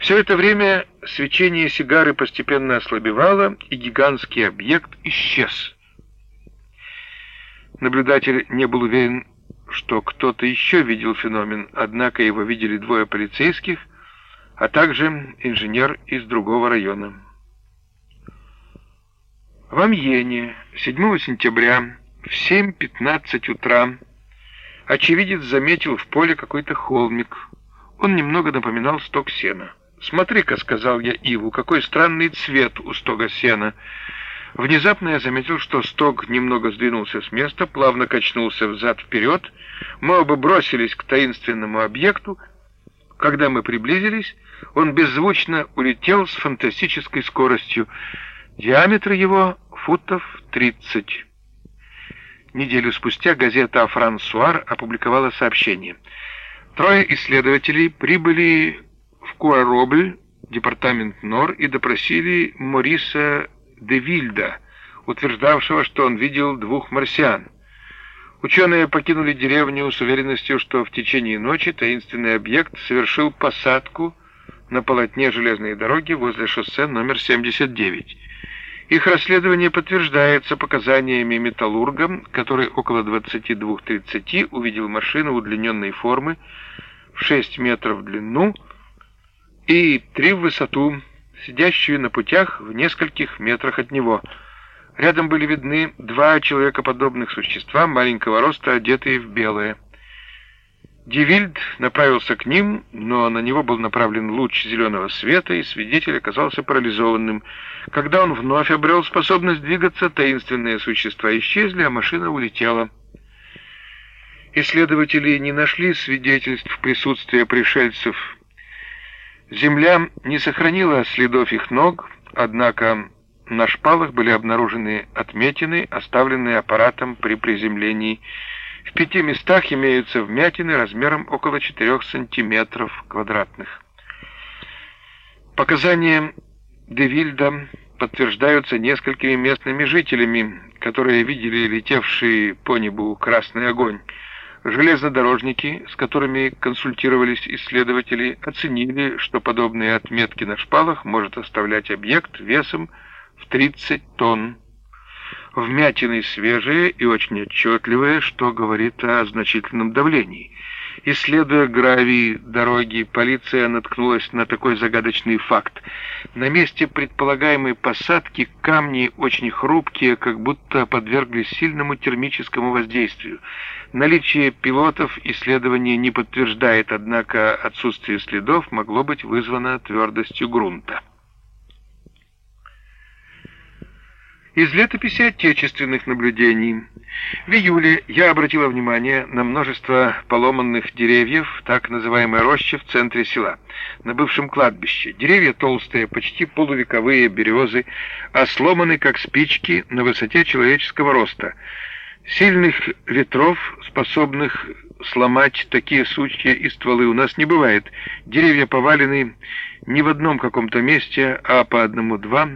Все это время свечение сигары постепенно ослабевало, и гигантский объект исчез. Наблюдатель не был уверен, что кто-то еще видел феномен, однако его видели двое полицейских, а также инженер из другого района. В Амьене 7 сентября в 7.15 утра очевидец заметил в поле какой-то холмик. Он немного напоминал сток сена. «Смотри-ка», — сказал я Иву, — «какой странный цвет у стога сена». Внезапно я заметил, что сток немного сдвинулся с места, плавно качнулся взад-вперед. Мы оба бросились к таинственному объекту. Когда мы приблизились, он беззвучно улетел с фантастической скоростью. Диаметр его футов 30. Неделю спустя газета «Франсуар» опубликовала сообщение. Трое исследователей прибыли в Куаробль, департамент НОР, и допросили Мориса де Вильда, утверждавшего, что он видел двух марсиан. Ученые покинули деревню с уверенностью, что в течение ночи таинственный объект совершил посадку на полотне железной дороги возле шоссе номер 79. Их расследование подтверждается показаниями металлурга, который около 22.30 увидел машину удлиненной формы в 6 метров в длину и 3 в высоту, сидящую на путях в нескольких метрах от него. Рядом были видны два человекоподобных существа маленького роста, одетые в белое. Дивильд направился к ним, но на него был направлен луч зеленого света, и свидетель оказался парализованным. Когда он вновь обрел способность двигаться, таинственные существа исчезли, а машина улетела. Исследователи не нашли свидетельств присутствия пришельцев Земля не сохранила следов их ног, однако на шпалах были обнаружены отметины, оставленные аппаратом при приземлении. В пяти местах имеются вмятины размером около 4 сантиметров квадратных. Показания Девильда подтверждаются несколькими местными жителями, которые видели летевший по небу красный огонь. Железнодорожники, с которыми консультировались исследователи, оценили, что подобные отметки на шпалах может оставлять объект весом в 30 тонн. Вмятины свежие и очень отчетливые, что говорит о значительном давлении. Исследуя гравий дороги, полиция наткнулась на такой загадочный факт. На месте предполагаемой посадки камни очень хрупкие, как будто подверглись сильному термическому воздействию. Наличие пилотов исследование не подтверждает, однако отсутствие следов могло быть вызвано твердостью грунта. Из летописи отечественных наблюдений. В июле я обратила внимание на множество поломанных деревьев, так называемой рощи в центре села, на бывшем кладбище. Деревья толстые, почти полувековые березы, а сломаны как спички на высоте человеческого роста. Сильных ветров, способных сломать такие сучья и стволы, у нас не бывает. Деревья повалены не в одном каком-то месте, а по одному-два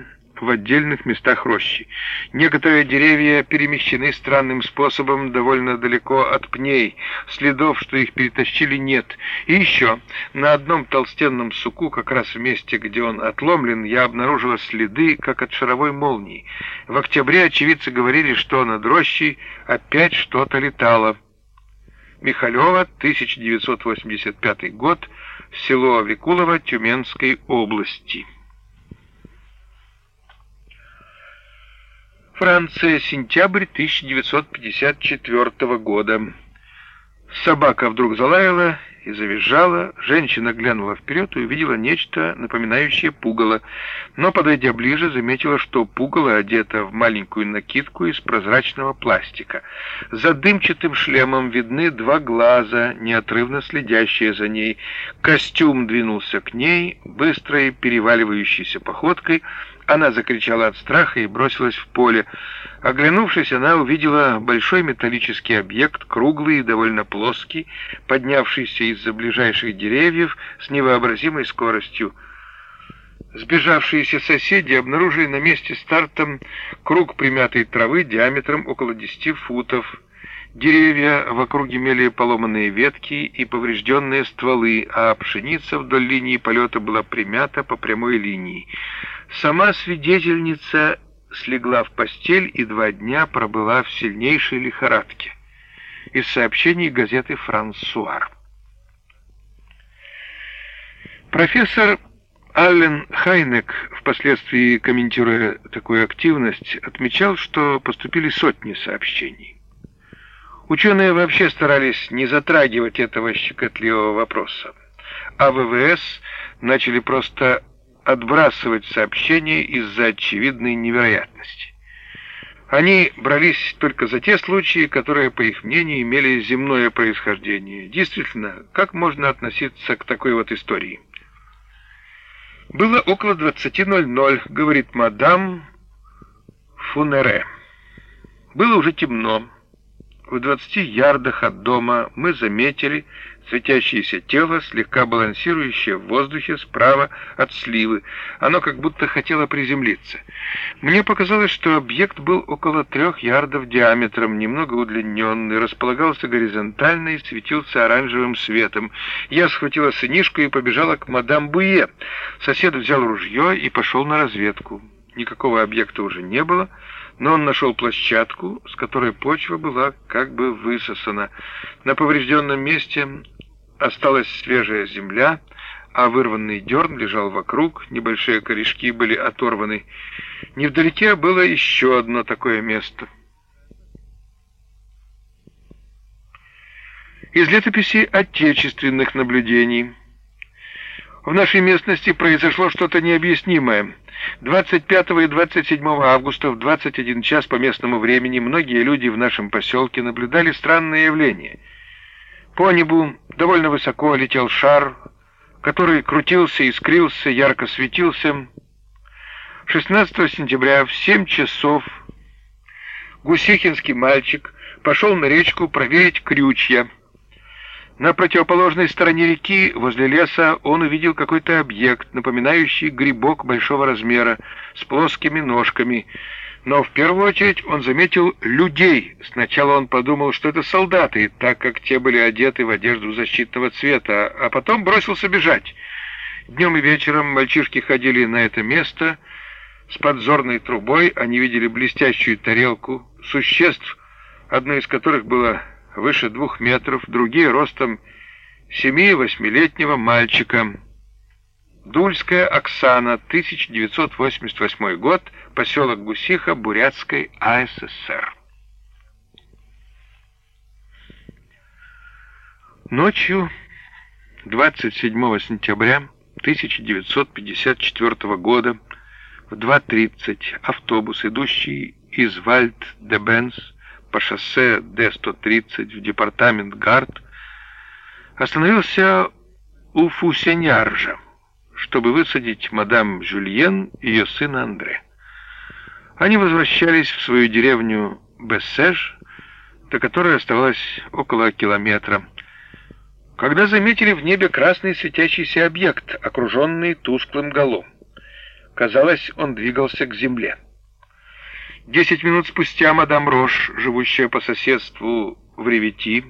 в отдельных местах рощи. Некоторые деревья перемещены странным способом довольно далеко от пней. Следов, что их перетащили, нет. И еще, на одном толстенном суку, как раз в месте, где он отломлен, я обнаружила следы, как от шаровой молнии. В октябре очевидцы говорили, что над рощей опять что-то летало. Михалева, 1985 год, село Викулово Тюменской области. Франция, сентябрь 1954 года. Собака вдруг залаяла и завизжала. Женщина глянула вперед и увидела нечто, напоминающее пугало, но, подойдя ближе, заметила, что пугало одето в маленькую накидку из прозрачного пластика. За дымчатым шлемом видны два глаза, неотрывно следящие за ней. Костюм двинулся к ней, быстрой, переваливающейся походкой — она закричала от страха и бросилась в поле. Оглянувшись, она увидела большой металлический объект, круглый и довольно плоский, поднявшийся из-за ближайших деревьев с невообразимой скоростью. Сбежавшиеся соседи обнаружили на месте старта круг примятой травы диаметром около 10 футов. Деревья вокруг имели поломанные ветки и поврежденные стволы, а пшеница вдоль линии полета была примята по прямой линии. Сама свидетельница слегла в постель и два дня пробыла в сильнейшей лихорадке. Из сообщений газеты «Франсуар». Профессор Аллен Хайнек, впоследствии комментируя такую активность, отмечал, что поступили сотни сообщений. Ученые вообще старались не затрагивать этого щекотливого вопроса, а ВВС начали просто отбрасывать сообщения из-за очевидной невероятности. Они брались только за те случаи, которые, по их мнению, имели земное происхождение. Действительно, как можно относиться к такой вот истории? Было около 20.00, говорит мадам Фунере. Было уже темно. В 20 ярдах от дома мы заметили светящееся тело, слегка балансирующее в воздухе справа от сливы. Оно как будто хотело приземлиться. Мне показалось, что объект был около трех ярдов диаметром, немного удлиненный, располагался горизонтально и светился оранжевым светом. Я схватила сынишку и побежала к мадам Буе. Сосед взял ружье и пошел на разведку. Никакого объекта уже не было, но он нашел площадку, с которой почва была как бы высосана. На поврежденном месте осталась свежая земля, а вырванный дерн лежал вокруг, небольшие корешки были оторваны. Невдалеке было еще одно такое место. Из летописи отечественных наблюдений. В нашей местности произошло что-то необъяснимое. 25 и 27 августа в 21 час по местному времени многие люди в нашем поселке наблюдали странное явление. По небу довольно высоко летел шар, который крутился, искрился, ярко светился. 16 сентября в 7 часов гусихинский мальчик пошел на речку проверить крючья. На противоположной стороне реки, возле леса, он увидел какой-то объект, напоминающий грибок большого размера, с плоскими ножками. Но в первую очередь он заметил людей. Сначала он подумал, что это солдаты, так как те были одеты в одежду защитного цвета, а потом бросился бежать. Днем и вечером мальчишки ходили на это место. С подзорной трубой они видели блестящую тарелку существ, одно из которых было выше двух метров, другие ростом семи-восьмилетнего мальчика. Дульская Оксана, 1988 год, поселок Гусиха, Бурятской АССР. Ночью 27 сентября 1954 года в 2.30 автобус, идущий из Вальд-де-Бенс, по шоссе Д-130 в департамент Гард, остановился у Фусеняржа, чтобы высадить мадам Жюльен и ее сына Андре. Они возвращались в свою деревню Бессеж, до которой оставалось около километра, когда заметили в небе красный светящийся объект, окруженный тусклым галом. Казалось, он двигался к земле. Десять минут спустя мадам Рош, живущая по соседству в Ревети,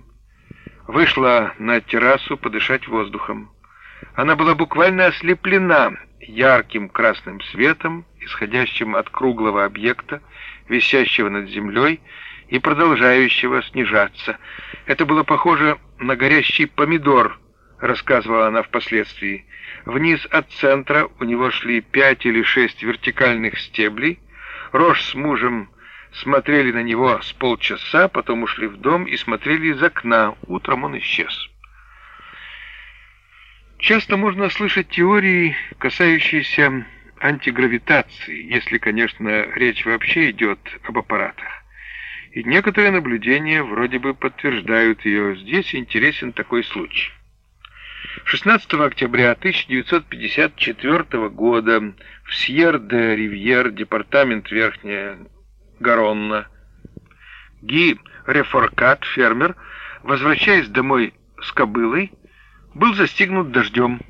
вышла на террасу подышать воздухом. Она была буквально ослеплена ярким красным светом, исходящим от круглого объекта, висящего над землей и продолжающего снижаться. Это было похоже на горящий помидор, рассказывала она впоследствии. Вниз от центра у него шли пять или шесть вертикальных стеблей, Рош с мужем смотрели на него с полчаса, потом ушли в дом и смотрели из окна. Утром он исчез. Часто можно слышать теории, касающиеся антигравитации, если, конечно, речь вообще идет об аппаратах. И некоторые наблюдения вроде бы подтверждают ее. Здесь интересен такой случай. 16 октября 1954 года в Сьер-де-Ривьер, департамент Верхняя Гаронна, Ги Рефоркат, фермер, возвращаясь домой с кобылой, был застигнут дождем.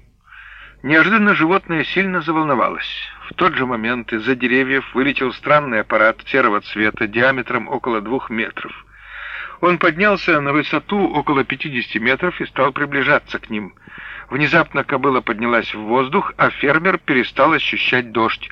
Неожиданно животное сильно заволновалось. В тот же момент из-за деревьев вылетел странный аппарат серого цвета диаметром около двух метров. Он поднялся на высоту около 50 метров и стал приближаться к ним. Внезапно кобыла поднялась в воздух, а фермер перестал ощущать дождь.